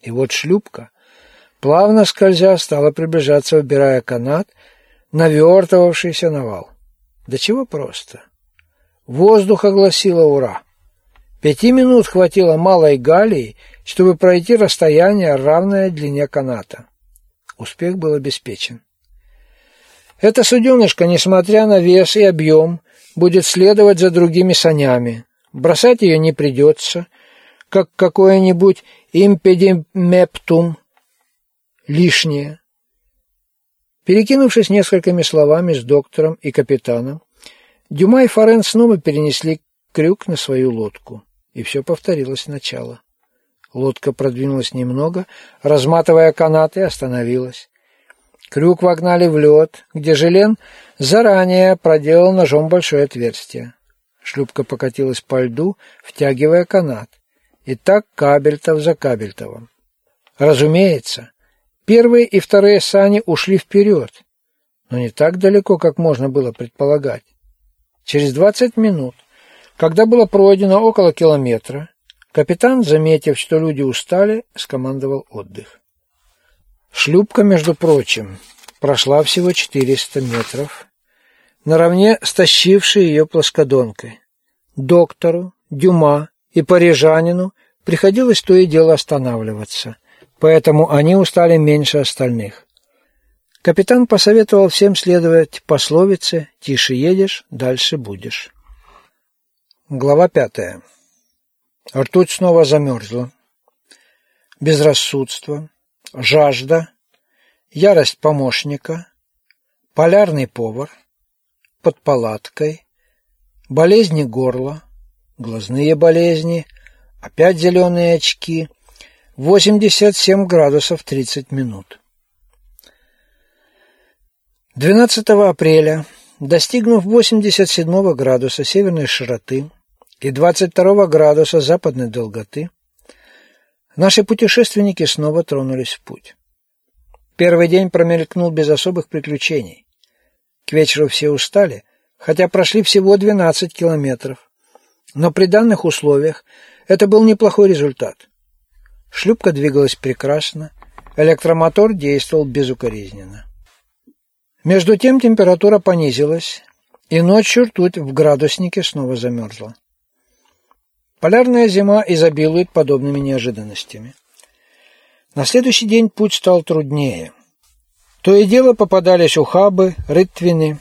И вот шлюпка, плавно скользя, стала приближаться, убирая канат, навертывавшийся на вал. Да чего просто. Воздух огласило «Ура!». Пяти минут хватило малой галии, чтобы пройти расстояние, равное длине каната. Успех был обеспечен. Эта суденышка, несмотря на вес и объем, будет следовать за другими санями. Бросать ее не придется, как какое-нибудь импедимептум лишнее. Перекинувшись несколькими словами с доктором и капитаном, Дюма и Форен снова перенесли крюк на свою лодку, и все повторилось сначала. Лодка продвинулась немного, разматывая канаты, остановилась. Крюк вогнали в лед, где Желен заранее проделал ножом большое отверстие. Шлюпка покатилась по льду, втягивая канат. И так Кабельтов за Кабельтовым. Разумеется, первые и вторые сани ушли вперед, но не так далеко, как можно было предполагать. Через двадцать минут, когда было пройдено около километра, капитан, заметив, что люди устали, скомандовал отдых. Шлюпка, между прочим, прошла всего 400 метров, наравне с ее плоскодонкой. Доктору, Дюма и парижанину приходилось то и дело останавливаться, поэтому они устали меньше остальных. Капитан посоветовал всем следовать пословице «Тише едешь, дальше будешь». Глава пятая. Ртуть снова замерзла. Безрассудство, жажда, ярость помощника, полярный повар, под палаткой, болезни горла, глазные болезни, опять зеленые очки, 87 градусов 30 минут. 12 апреля, достигнув 87 градуса северной широты и 22 градуса западной долготы, Наши путешественники снова тронулись в путь. Первый день промелькнул без особых приключений. К вечеру все устали, хотя прошли всего 12 километров. Но при данных условиях это был неплохой результат. Шлюпка двигалась прекрасно, электромотор действовал безукоризненно. Между тем температура понизилась, и ночью ртуть в градуснике снова замерзла. Полярная зима изобилует подобными неожиданностями. На следующий день путь стал труднее. То и дело попадались ухабы, рытвины.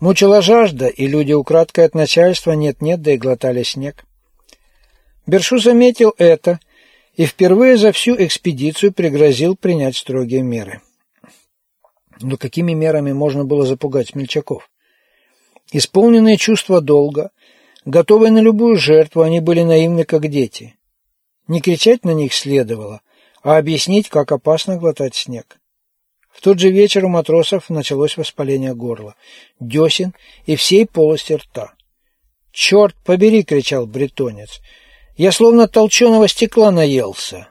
Мучила жажда, и люди украдкой от начальства нет-нет, да и глотали снег. Бершу заметил это и впервые за всю экспедицию пригрозил принять строгие меры. Но какими мерами можно было запугать смельчаков? Исполненные чувства долга – Готовые на любую жертву, они были наивны, как дети. Не кричать на них следовало, а объяснить, как опасно глотать снег. В тот же вечер у матросов началось воспаление горла, десен и всей полости рта. «Черт побери!» — кричал бретонец. «Я словно толченого стекла наелся».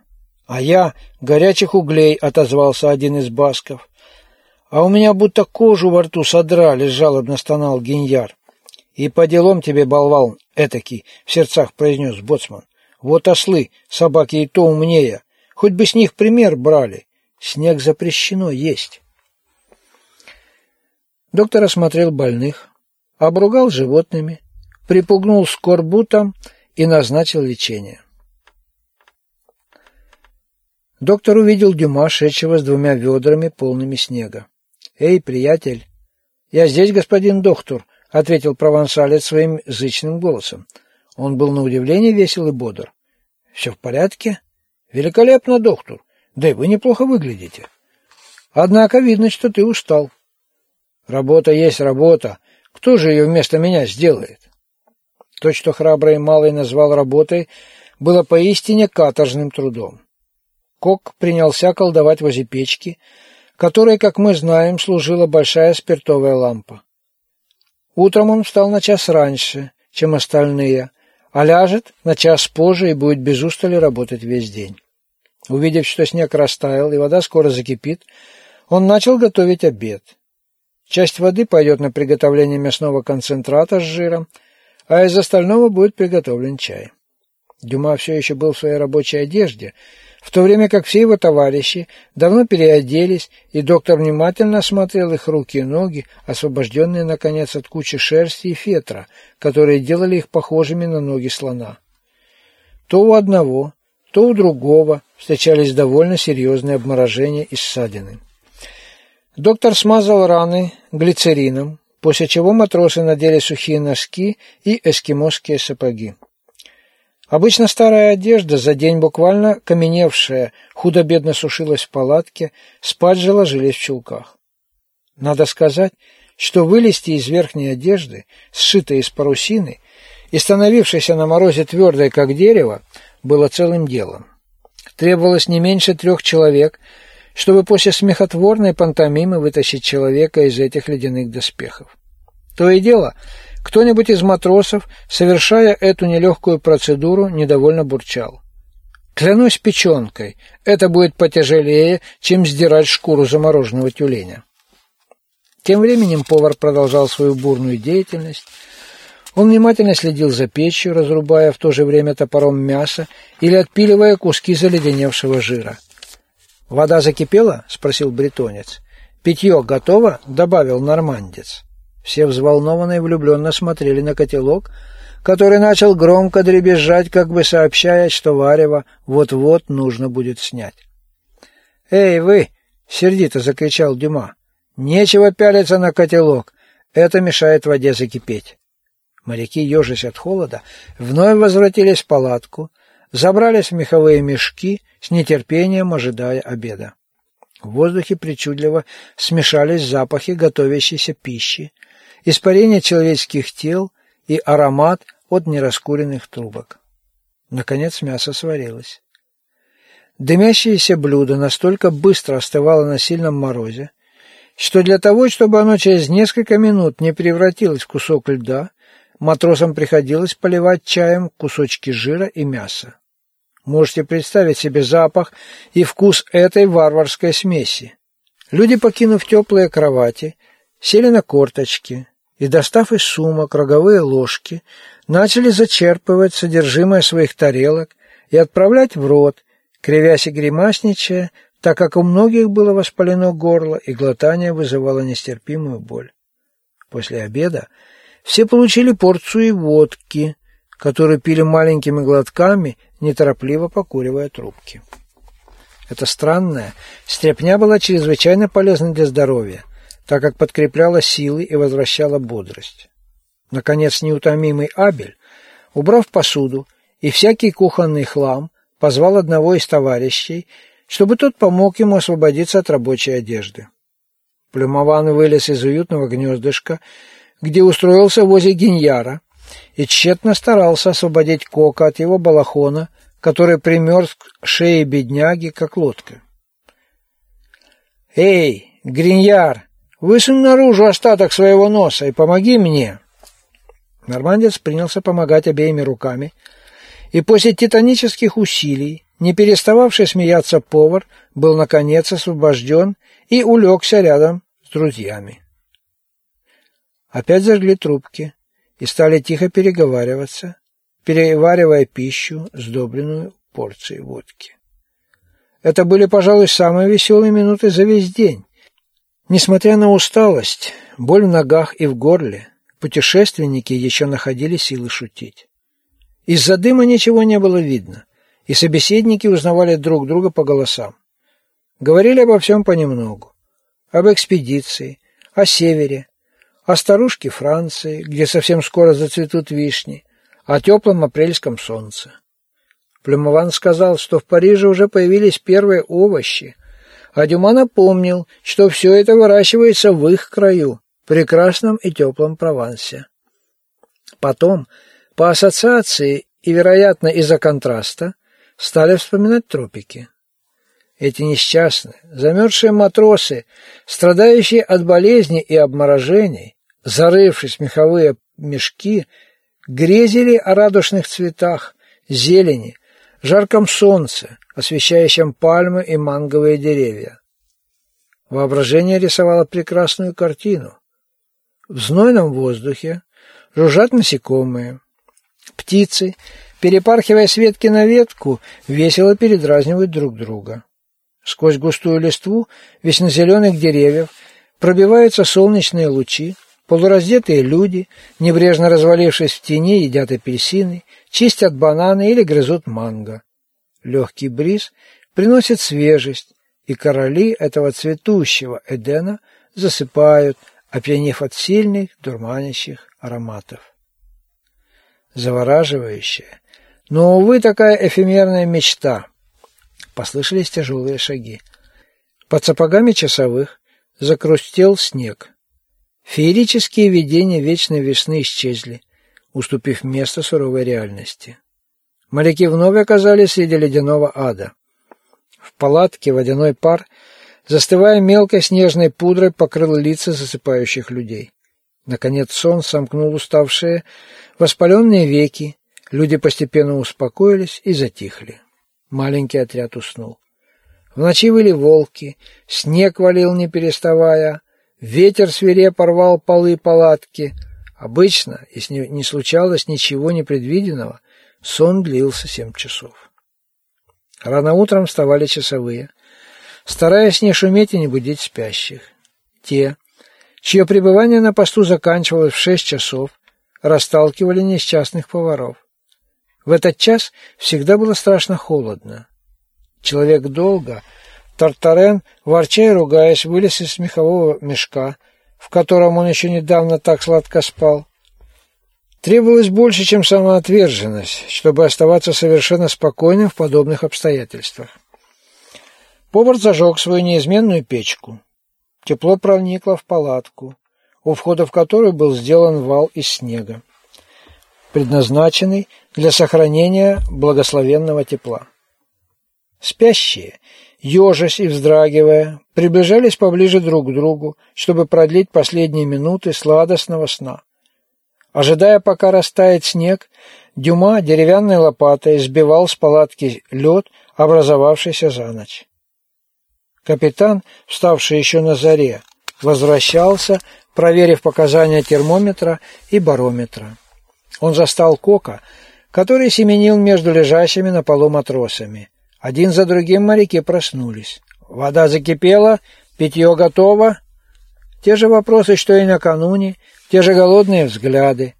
«А я горячих углей», — отозвался один из басков. «А у меня будто кожу во рту содрали», — жалобно стонал Гиньяр. «И по делам тебе, болвал, этакий!» — в сердцах произнес боцман. «Вот ослы, собаки и то умнее. Хоть бы с них пример брали. Снег запрещено есть». Доктор осмотрел больных, обругал животными, припугнул скорбутом и назначил лечение. Доктор увидел Дюма, шедшего с двумя ведрами, полными снега. «Эй, приятель!» «Я здесь, господин доктор!» — ответил провансалец своим зычным голосом. Он был на удивление весел и бодр. — Все в порядке? — Великолепно, доктор. Да и вы неплохо выглядите. Однако видно, что ты устал. — Работа есть работа. Кто же ее вместо меня сделает? То, что храбрый малый назвал работой, было поистине каторжным трудом. Кок принялся колдовать возле печки, которой, как мы знаем, служила большая спиртовая лампа. Утром он встал на час раньше, чем остальные, а ляжет на час позже и будет без устали работать весь день. Увидев, что снег растаял и вода скоро закипит, он начал готовить обед. Часть воды пойдет на приготовление мясного концентрата с жиром, а из остального будет приготовлен чай. Дюма все еще был в своей рабочей одежде, в то время как все его товарищи давно переоделись, и доктор внимательно осмотрел их руки и ноги, освобожденные, наконец, от кучи шерсти и фетра, которые делали их похожими на ноги слона. То у одного, то у другого встречались довольно серьезные обморожения и ссадины. Доктор смазал раны глицерином, после чего матросы надели сухие носки и эскимосские сапоги. Обычно старая одежда, за день буквально каменевшая, худо-бедно сушилась в палатке, спать же ложились в чулках. Надо сказать, что вылезти из верхней одежды, сшитой из парусины, и становившейся на морозе твердой, как дерево, было целым делом. Требовалось не меньше трех человек, чтобы после смехотворной пантомимы вытащить человека из этих ледяных доспехов. То и дело, кто-нибудь из матросов, совершая эту нелегкую процедуру, недовольно бурчал. Клянусь печенкой, это будет потяжелее, чем сдирать шкуру замороженного тюленя. Тем временем повар продолжал свою бурную деятельность. Он внимательно следил за печью, разрубая в то же время топором мясо или отпиливая куски заледеневшего жира. «Вода закипела?» — спросил бретонец. «Питье готово?» — добавил нормандец. Все взволнованно и влюбленно смотрели на котелок, который начал громко дребезжать, как бы сообщая, что варево вот-вот нужно будет снять. «Эй, вы!» — сердито закричал Дюма. «Нечего пялиться на котелок, это мешает воде закипеть». Моряки, ежась от холода, вновь возвратились в палатку, забрались в меховые мешки, с нетерпением ожидая обеда. В воздухе причудливо смешались запахи готовящейся пищи, испарение человеческих тел и аромат от нераскуренных трубок. Наконец мясо сварилось. Дымящееся блюдо настолько быстро остывало на сильном морозе, что для того, чтобы оно через несколько минут не превратилось в кусок льда, матросам приходилось поливать чаем кусочки жира и мяса. Можете представить себе запах и вкус этой варварской смеси. Люди, покинув теплые кровати, сели на корточки, и, достав из сумок роговые ложки, начали зачерпывать содержимое своих тарелок и отправлять в рот, кривясь и гримасничая, так как у многих было воспалено горло, и глотание вызывало нестерпимую боль. После обеда все получили порцию водки, которую пили маленькими глотками, неторопливо покуривая трубки. Эта странная стряпня была чрезвычайно полезна для здоровья, так как подкрепляла силы и возвращала бодрость. Наконец, неутомимый Абель, убрав посуду и всякий кухонный хлам, позвал одного из товарищей, чтобы тот помог ему освободиться от рабочей одежды. Плюмован вылез из уютного гнездышка, где устроился возле геньяра, и тщетно старался освободить Кока от его балахона, который примерз к шее бедняги, как лодка. «Эй, Гриньяр!» Высунь наружу остаток своего носа и помоги мне. Нормандец принялся помогать обеими руками, и после титанических усилий, не перестававший смеяться повар, был наконец освобожден и улегся рядом с друзьями. Опять зажгли трубки и стали тихо переговариваться, переваривая пищу, сдобренную порцией водки. Это были, пожалуй, самые веселые минуты за весь день. Несмотря на усталость, боль в ногах и в горле, путешественники еще находили силы шутить. Из-за дыма ничего не было видно, и собеседники узнавали друг друга по голосам. Говорили обо всем понемногу. Об экспедиции, о севере, о старушке Франции, где совсем скоро зацветут вишни, о теплом апрельском солнце. Плюмован сказал, что в Париже уже появились первые овощи, а Дюма напомнил, что все это выращивается в их краю, прекрасном и теплом Провансе. Потом, по ассоциации и, вероятно, из-за контраста, стали вспоминать тропики. Эти несчастные, замерзшие матросы, страдающие от болезней и обморожений, зарывшись в меховые мешки, грезили о радужных цветах, зелени, жарком солнце, освещающем пальмы и манговые деревья. Воображение рисовало прекрасную картину. В знойном воздухе жужжат насекомые. Птицы, перепархивая с ветки на ветку, весело передразнивают друг друга. Сквозь густую листву вечно-зеленых деревьев пробиваются солнечные лучи, полураздетые люди, небрежно развалившись в тени, едят апельсины, чистят бананы или грызут манго. Легкий бриз приносит свежесть, и короли этого цветущего Эдена засыпают, опьянев от сильных, дурманящих ароматов. Завораживающая, но, увы, такая эфемерная мечта. Послышались тяжелые шаги. Под сапогами часовых закрустел снег. Феерические видения вечной весны исчезли, уступив место суровой реальности. Моряки вновь оказались среди ледяного ада. В палатке водяной пар, застывая мелкой снежной пудрой, покрыл лица засыпающих людей. Наконец сон сомкнул уставшие, воспаленные веки, люди постепенно успокоились и затихли. Маленький отряд уснул. В ночи выли волки, снег валил не переставая, ветер свирепо рвал полы палатки. Обычно, если не случалось ничего непредвиденного, сон длился семь часов. Рано утром вставали часовые, стараясь не шуметь и не будить спящих. Те, чье пребывание на посту заканчивалось в шесть часов, расталкивали несчастных поваров. В этот час всегда было страшно холодно. Человек долго, Тартарен, ворча и ругаясь, вылез из мехового мешка, в котором он еще недавно так сладко спал, Требовалось больше, чем самоотверженность, чтобы оставаться совершенно спокойным в подобных обстоятельствах. Повар зажег свою неизменную печку. Тепло проникло в палатку, у входа в которую был сделан вал из снега, предназначенный для сохранения благословенного тепла. Спящие, ежась и вздрагивая, приближались поближе друг к другу, чтобы продлить последние минуты сладостного сна. Ожидая, пока растает снег, Дюма деревянной лопатой сбивал с палатки лед, образовавшийся за ночь. Капитан, вставший еще на заре, возвращался, проверив показания термометра и барометра. Он застал Кока, который семенил между лежащими на полу матросами. Один за другим моряки проснулись. Вода закипела, питье готово. Те же вопросы, что и накануне, те же голодные взгляды.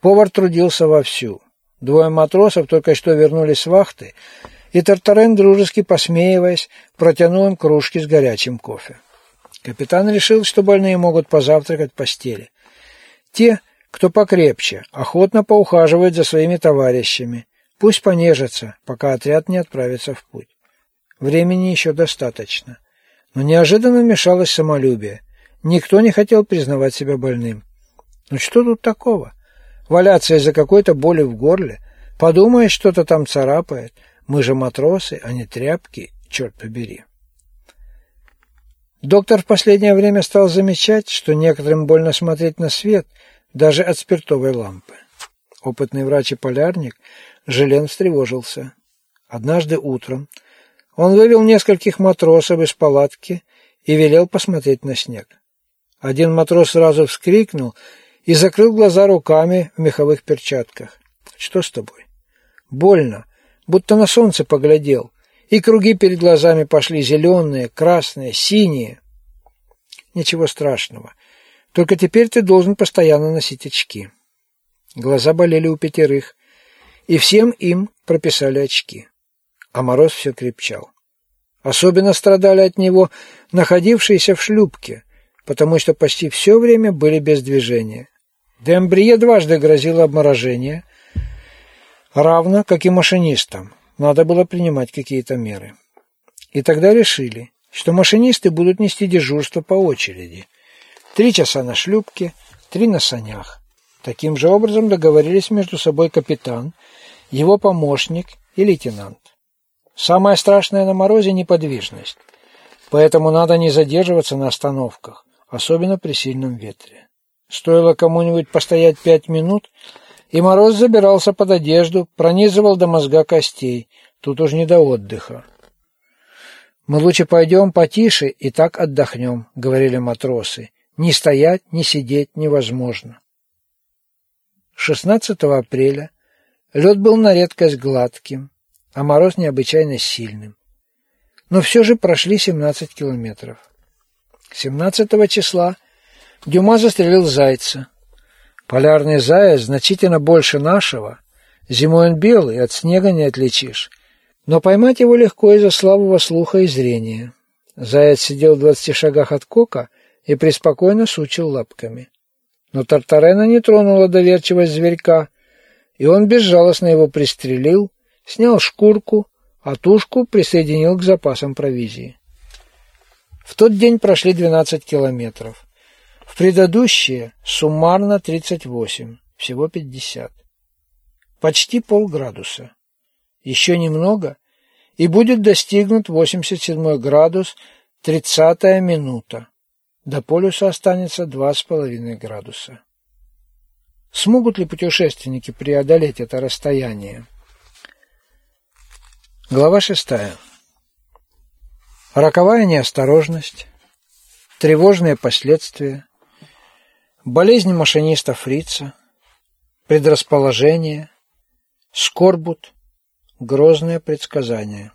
Повар трудился вовсю. Двое матросов только что вернулись с вахты, и Тартарен, дружески посмеиваясь, протянул им кружки с горячим кофе. Капитан решил, что больные могут позавтракать в постели. Те, кто покрепче, охотно поухаживают за своими товарищами. Пусть понежатся, пока отряд не отправится в путь. Времени еще достаточно. Но неожиданно вмешалось самолюбие. Никто не хотел признавать себя больным. Ну что тут такого? Валяться из-за какой-то боли в горле? Подумаешь, что-то там царапает. Мы же матросы, а не тряпки, черт побери. Доктор в последнее время стал замечать, что некоторым больно смотреть на свет, даже от спиртовой лампы. Опытный врач и полярник Желен встревожился. Однажды утром он вывел нескольких матросов из палатки и велел посмотреть на снег. Один матрос сразу вскрикнул и закрыл глаза руками в меховых перчатках. «Что с тобой?» «Больно, будто на солнце поглядел, и круги перед глазами пошли зеленые, красные, синие». «Ничего страшного, только теперь ты должен постоянно носить очки». Глаза болели у пятерых, и всем им прописали очки. А мороз все крепчал. Особенно страдали от него находившиеся в шлюпке, потому что почти все время были без движения. Дембрие дважды грозило обморожение, равно как и машинистам. Надо было принимать какие-то меры. И тогда решили, что машинисты будут нести дежурство по очереди. Три часа на шлюпке, три на санях. Таким же образом договорились между собой капитан, его помощник и лейтенант. Самое страшное на морозе – неподвижность. Поэтому надо не задерживаться на остановках, особенно при сильном ветре. Стоило кому-нибудь постоять пять минут, и мороз забирался под одежду, пронизывал до мозга костей. Тут уж не до отдыха. «Мы лучше пойдем потише и так отдохнем», — говорили матросы. «Ни стоять, ни сидеть невозможно». 16 апреля Лед был на редкость гладким, а мороз необычайно сильным. Но все же прошли 17 километров. 17 числа Дюма застрелил зайца. Полярный заяц значительно больше нашего. Зимой он белый, от снега не отличишь. Но поймать его легко из-за слабого слуха и зрения. Заяц сидел в двадцати шагах от кока и преспокойно сучил лапками. Но Тартарена не тронула доверчивость зверька, и он безжалостно его пристрелил, снял шкурку, а тушку присоединил к запасам провизии. В тот день прошли 12 километров. В предыдущие суммарно 38, всего 50. Почти полградуса. Еще немного, и будет достигнут 87 градус 30 минута. До полюса останется 2,5 градуса. Смогут ли путешественники преодолеть это расстояние? Глава шестая. Роковая неосторожность, тревожные последствия, болезнь машиниста Фрица, предрасположение, скорбут, грозное предсказание.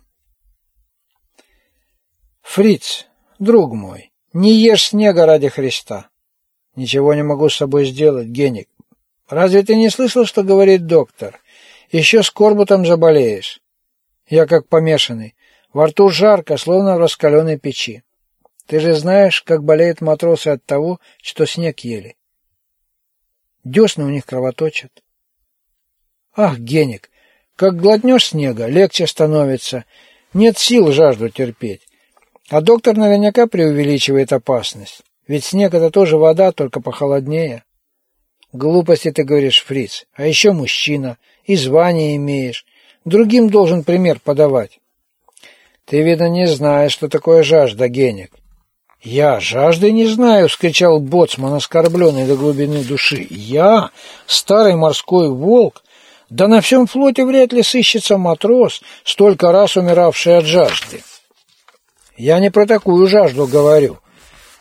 Фриц, друг мой, не ешь снега ради Христа. Ничего не могу с собой сделать, Геник. Разве ты не слышал, что говорит доктор? Еще скорбутом заболеешь. Я как помешанный. Во рту жарко, словно в раскаленной печи. Ты же знаешь, как болеют матросы от того, что снег ели. Десны у них кровоточат. Ах, Геник, как глотнешь снега, легче становится. Нет сил жажду терпеть. А доктор наверняка преувеличивает опасность. Ведь снег — это тоже вода, только похолоднее. Глупости ты говоришь, фриц. А еще мужчина. И звание имеешь. Другим должен пример подавать. Ты, видно, не знаешь, что такое жажда, Геник. «Я жажды не знаю!» — вскричал боцман, оскорбленный до глубины души. «Я? Старый морской волк? Да на всем флоте вряд ли сыщется матрос, столько раз умиравший от жажды!» «Я не про такую жажду говорю,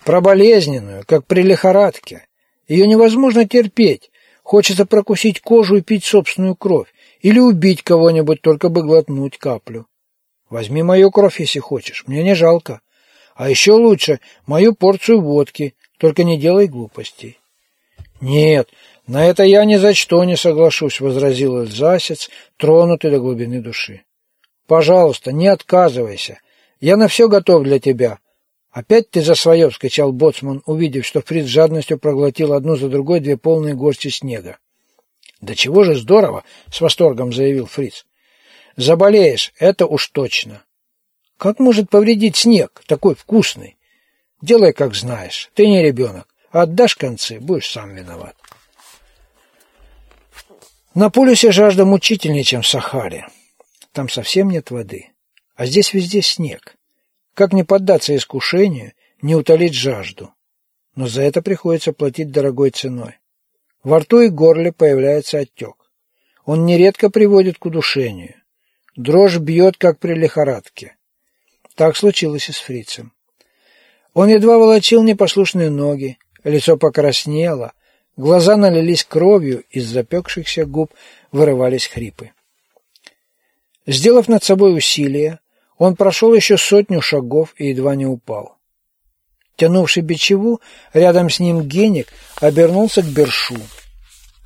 про болезненную, как при лихорадке. Ее невозможно терпеть, хочется прокусить кожу и пить собственную кровь, или убить кого-нибудь, только бы глотнуть каплю. Возьми мою кровь, если хочешь, мне не жалко. А еще лучше мою порцию водки, только не делай глупостей. Нет, на это я ни за что не соглашусь, возразил Эльзасец, тронутый до глубины души. Пожалуйста, не отказывайся. Я на все готов для тебя. Опять ты за свое, вскричал боцман, увидев, что Фриц жадностью проглотил одну за другой две полные горсти снега. Да чего же здорово, с восторгом заявил Фриц. Заболеешь, это уж точно. Как может повредить снег, такой вкусный? Делай, как знаешь. Ты не ребенок. Отдашь концы, будешь сам виноват. На полюсе жажда мучительнее, чем в Сахаре. Там совсем нет воды. А здесь везде снег. Как не поддаться искушению, не утолить жажду? Но за это приходится платить дорогой ценой. Во рту и горле появляется отек. Он нередко приводит к удушению. Дрожь бьет, как при лихорадке. Так случилось и с фрицем. Он едва волочил непослушные ноги, лицо покраснело, глаза налились кровью, из запекшихся губ вырывались хрипы. Сделав над собой усилие, он прошел еще сотню шагов и едва не упал. Тянувший бичеву, рядом с ним геник обернулся к Бершу.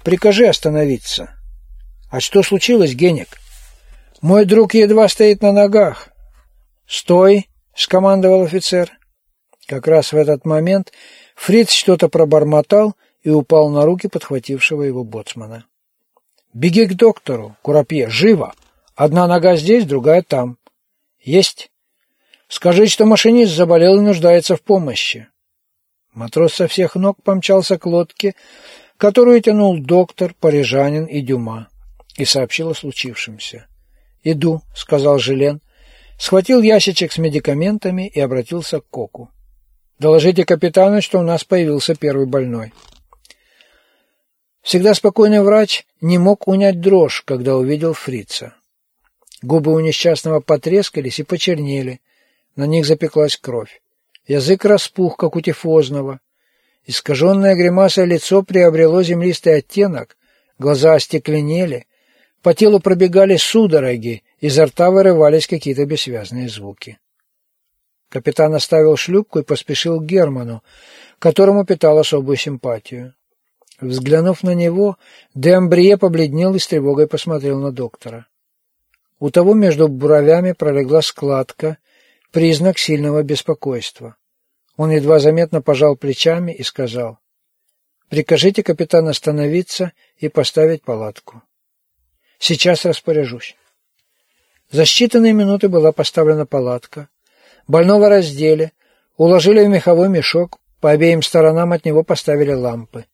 «Прикажи остановиться». «А что случилось, геник?» «Мой друг едва стоит на ногах». «Стой!» — скомандовал офицер. Как раз в этот момент Фриц что-то пробормотал и упал на руки подхватившего его боцмана. «Беги к доктору, Курапье, живо! Одна нога здесь, другая там». «Есть!» «Скажи, что машинист заболел и нуждается в помощи». Матрос со всех ног помчался к лодке, которую тянул доктор, парижанин и Дюма, и сообщил о случившемся. «Иду», — сказал Желен, схватил ящичек с медикаментами и обратился к Коку. «Доложите капитану, что у нас появился первый больной». Всегда спокойный врач не мог унять дрожь, когда увидел фрица. Губы у несчастного потрескались и почернели, на них запеклась кровь. Язык распух, как у тифозного. Искаженное гримаса лицо приобрело землистый оттенок, глаза остекленели, По телу пробегали судороги, изо рта вырывались какие-то бессвязные звуки. Капитан оставил шлюпку и поспешил к Герману, которому питал особую симпатию. Взглянув на него, де Амбрие побледнел и с тревогой посмотрел на доктора. У того между бровями пролегла складка, признак сильного беспокойства. Он едва заметно пожал плечами и сказал, «Прикажите капитану остановиться и поставить палатку. Сейчас распоряжусь». За считанные минуты была поставлена палатка. Больного раздели, уложили в меховой мешок, по обеим сторонам от него поставили лампы.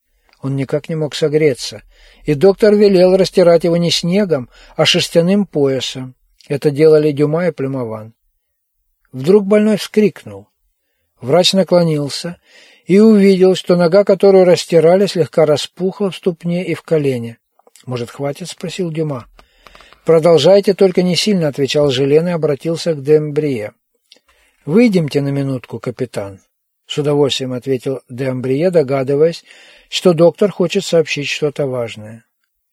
Он никак не мог согреться, и доктор велел растирать его не снегом, а шерстяным поясом. Это делали Дюма и Плюмован. Вдруг больной вскрикнул. Врач наклонился и увидел, что нога, которую растирали, слегка распухла в ступне и в колене. «Может, хватит?» — спросил Дюма. «Продолжайте, только не сильно», — отвечал Желен и обратился к Дембрие. «Выйдемте на минутку, капитан». С удовольствием ответил Дембрие, догадываясь, что доктор хочет сообщить что-то важное.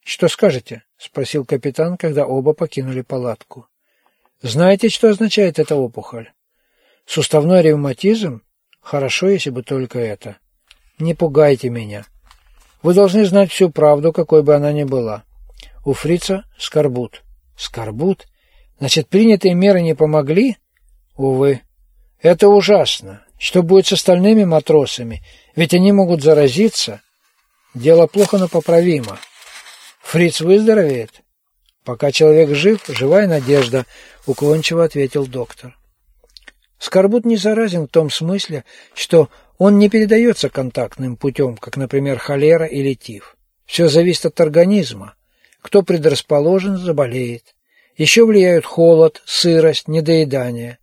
«Что скажете?» — спросил капитан, когда оба покинули палатку. «Знаете, что означает эта опухоль?» «Суставной ревматизм? Хорошо, если бы только это. Не пугайте меня. Вы должны знать всю правду, какой бы она ни была. У фрица скорбут». «Скорбут? Значит, принятые меры не помогли?» «Увы. Это ужасно. Что будет с остальными матросами? Ведь они могут заразиться». Дело плохо, но поправимо. Фриц выздоровеет? Пока человек жив, живая надежда, уклончиво ответил доктор. Скорбут не заразен в том смысле, что он не передается контактным путем, как, например, холера или тиф. Все зависит от организма. Кто предрасположен, заболеет. Еще влияют холод, сырость, недоедание.